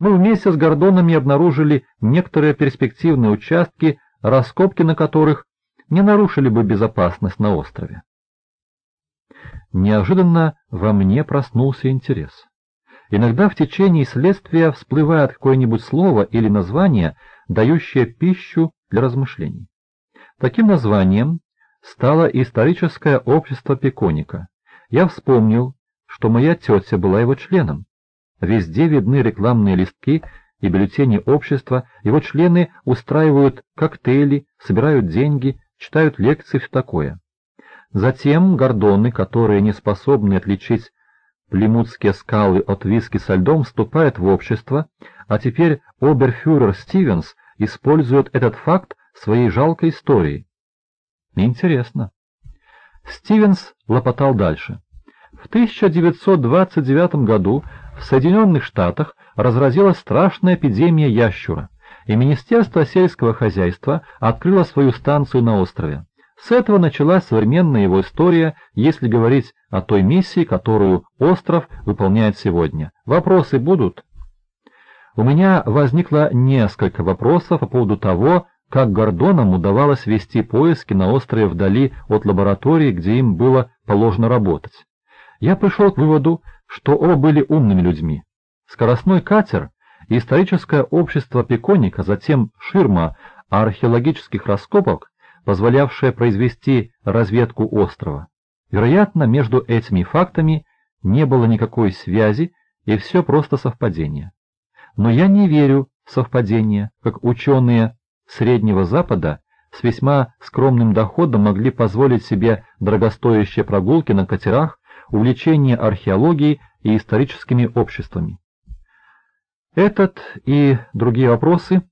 Мы вместе с Гордонами обнаружили некоторые перспективные участки, раскопки на которых не нарушили бы безопасность на острове. Неожиданно во мне проснулся интерес. Иногда в течение следствия всплывает какое-нибудь слово или название, дающее пищу для размышлений. Таким названием стало историческое общество Пеконика. Я вспомнил, что моя тетя была его членом. Везде видны рекламные листки и бюллетени общества, его члены устраивают коктейли, собирают деньги, читают лекции, все такое. Затем гордоны, которые не способны отличить племутские скалы от виски со льдом, вступают в общество, а теперь оберфюрер Стивенс использует этот факт в своей жалкой истории. Интересно. Стивенс лопотал дальше. В 1929 году в Соединенных Штатах разразилась страшная эпидемия ящура, и Министерство сельского хозяйства открыло свою станцию на острове. С этого началась современная его история, если говорить о той миссии, которую остров выполняет сегодня. Вопросы будут? У меня возникло несколько вопросов по поводу того, как Гордонам удавалось вести поиски на острове вдали от лаборатории, где им было положено работать. Я пришел к выводу, что оба были умными людьми. Скоростной катер и историческое общество Пеконика, затем ширма археологических раскопок позволявшая произвести разведку острова. Вероятно, между этими фактами не было никакой связи, и все просто совпадение. Но я не верю в совпадение, как ученые Среднего Запада с весьма скромным доходом могли позволить себе дорогостоящие прогулки на катерах, увлечение археологией и историческими обществами. Этот и другие вопросы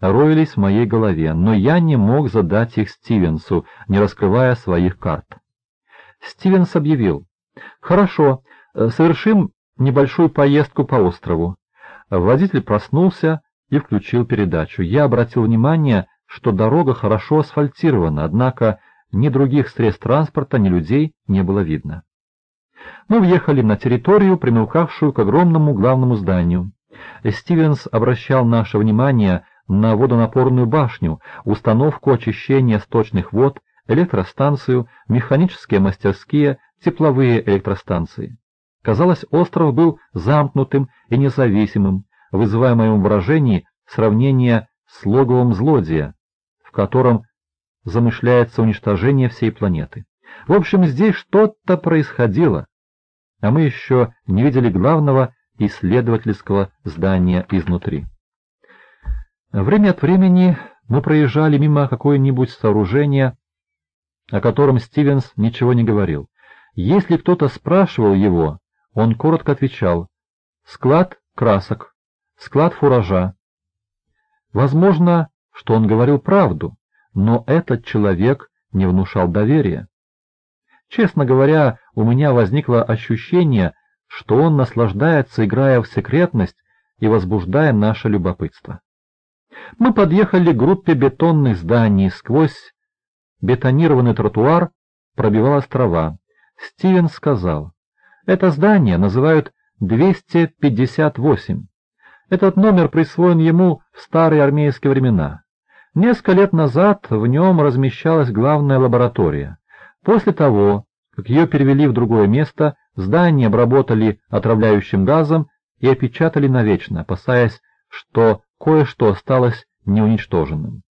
роились в моей голове, но я не мог задать их Стивенсу, не раскрывая своих карт. Стивенс объявил, «Хорошо, э, совершим небольшую поездку по острову». Водитель проснулся и включил передачу. Я обратил внимание, что дорога хорошо асфальтирована, однако ни других средств транспорта, ни людей не было видно. Мы въехали на территорию, примыкавшую к огромному главному зданию. Стивенс обращал наше внимание на водонапорную башню, установку очищения сточных вод, электростанцию, механические мастерские, тепловые электростанции. Казалось, остров был замкнутым и независимым, вызывая в моем выражении сравнение с логовом злодея, в котором замышляется уничтожение всей планеты. В общем, здесь что-то происходило, а мы еще не видели главного исследовательского здания изнутри. Время от времени мы проезжали мимо какое-нибудь сооружения, о котором Стивенс ничего не говорил. Если кто-то спрашивал его, он коротко отвечал «склад красок», «склад фуража». Возможно, что он говорил правду, но этот человек не внушал доверия. Честно говоря, у меня возникло ощущение, что он наслаждается, играя в секретность и возбуждая наше любопытство. Мы подъехали к группе бетонных зданий. Сквозь бетонированный тротуар пробивалась трава. Стивен сказал, это здание называют 258. Этот номер присвоен ему в старые армейские времена. Несколько лет назад в нем размещалась главная лаборатория. После того, как ее перевели в другое место, здание обработали отравляющим газом и опечатали навечно, опасаясь, что кое-что осталось неуничтоженным.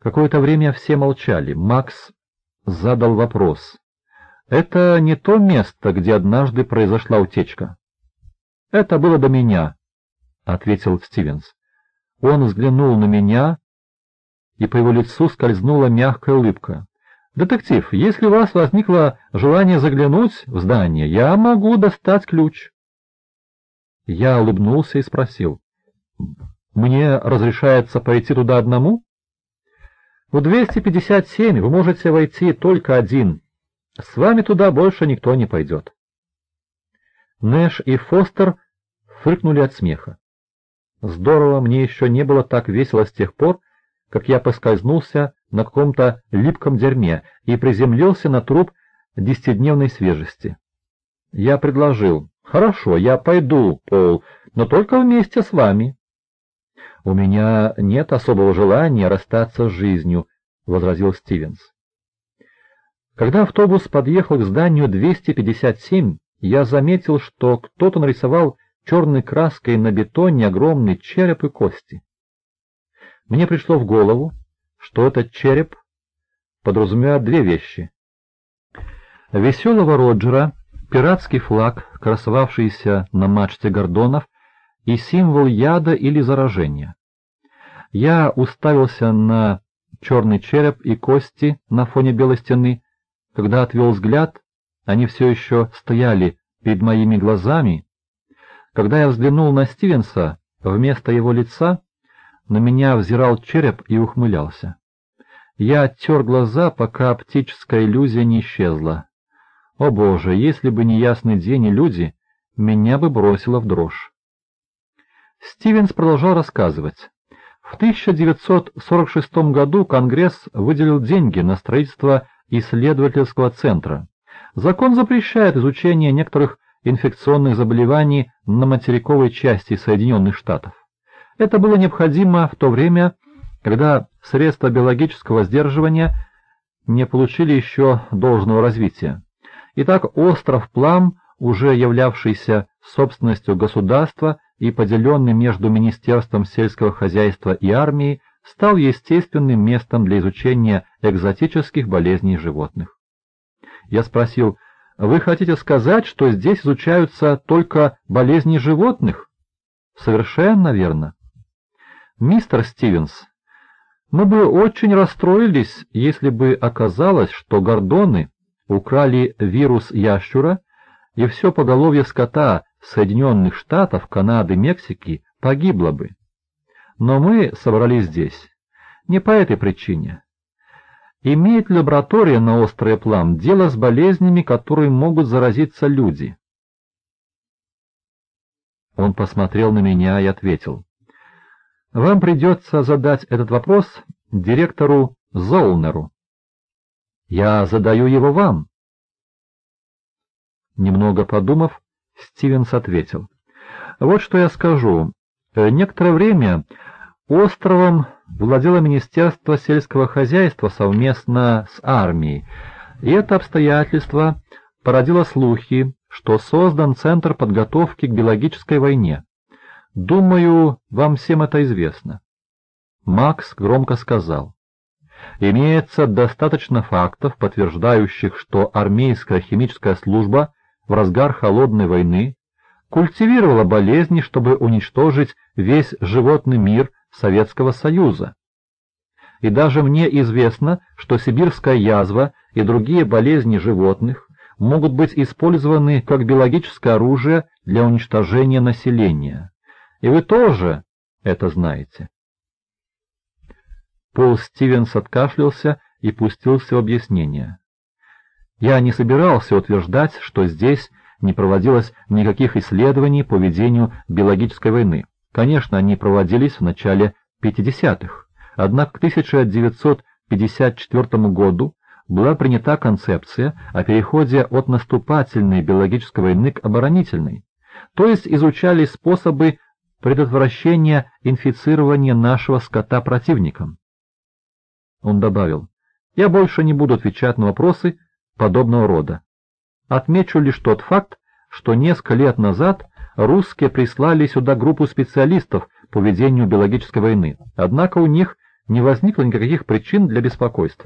Какое-то время все молчали. Макс задал вопрос. «Это не то место, где однажды произошла утечка?» «Это было до меня», — ответил Стивенс. Он взглянул на меня, и по его лицу скользнула мягкая улыбка. «Детектив, если у вас возникло желание заглянуть в здание, я могу достать ключ». Я улыбнулся и спросил. «Мне разрешается пойти туда одному?» «В 257 вы можете войти только один. С вами туда больше никто не пойдет». Нэш и Фостер фыркнули от смеха. Здорово, мне еще не было так весело с тех пор, как я поскользнулся на каком-то липком дерьме и приземлился на труп десятидневной свежести. Я предложил, Хорошо, я пойду, Пол, но только вместе с вами. У меня нет особого желания расстаться с жизнью, — возразил Стивенс. Когда автобус подъехал к зданию 257, я заметил, что кто-то нарисовал черной краской на бетоне огромный череп и кости. Мне пришло в голову, что этот череп подразумевает две вещи. Веселого Роджера, пиратский флаг, красовавшийся на мачте гордонов, и символ яда или заражения. Я уставился на черный череп и кости на фоне белой стены. Когда отвел взгляд, они все еще стояли перед моими глазами. Когда я взглянул на Стивенса, вместо его лица на меня взирал череп и ухмылялся. Я оттер глаза, пока оптическая иллюзия не исчезла. О боже, если бы не ясный день и люди, меня бы бросило в дрожь. Стивенс продолжал рассказывать. В 1946 году Конгресс выделил деньги на строительство исследовательского центра. Закон запрещает изучение некоторых инфекционных заболеваний на материковой части Соединенных Штатов. Это было необходимо в то время, когда средства биологического сдерживания не получили еще должного развития. Итак, остров Плам, уже являвшийся собственностью государства и поделенный между Министерством сельского хозяйства и армией, стал естественным местом для изучения экзотических болезней животных. Я спросил, вы хотите сказать, что здесь изучаются только болезни животных? Совершенно верно. Мистер Стивенс, мы бы очень расстроились, если бы оказалось, что гордоны украли вирус ящура, и все поголовье скота Соединенных Штатов, Канады, Мексики погибло бы. Но мы собрались здесь не по этой причине. Имеет лаборатория на острый план дело с болезнями, которые могут заразиться люди? Он посмотрел на меня и ответил. Вам придется задать этот вопрос директору Золнеру. Я задаю его вам. Немного подумав, Стивенс ответил. Вот что я скажу. Некоторое время островом владело Министерство сельского хозяйства совместно с армией, и это обстоятельство породило слухи, что создан Центр подготовки к биологической войне. Думаю, вам всем это известно. Макс громко сказал. Имеется достаточно фактов, подтверждающих, что армейская химическая служба в разгар холодной войны культивировала болезни, чтобы уничтожить весь животный мир Советского Союза. И даже мне известно, что сибирская язва и другие болезни животных могут быть использованы как биологическое оружие для уничтожения населения. И вы тоже это знаете. Пол Стивенс откашлялся и пустился в объяснение. Я не собирался утверждать, что здесь не проводилось никаких исследований по ведению биологической войны. Конечно, они проводились в начале 50-х, однако к 1954 году была принята концепция о переходе от наступательной биологической войны к оборонительной, то есть изучали способы предотвращения инфицирования нашего скота противником. Он добавил, я больше не буду отвечать на вопросы подобного рода. Отмечу лишь тот факт, что несколько лет назад русские прислали сюда группу специалистов по ведению биологической войны, однако у них не возникло никаких причин для беспокойства.